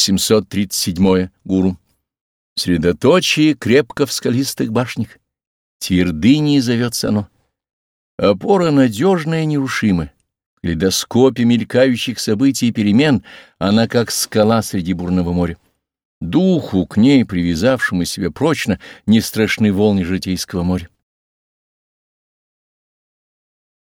737. Гуру. Средоточие крепко в скалистых башнях. Твердыней зовется оно. Опора надежная и нерушимая. В ледоскопе мелькающих событий и перемен она как скала среди бурного моря. Духу, к ней привязавшему себя прочно, не страшны волны житейского моря.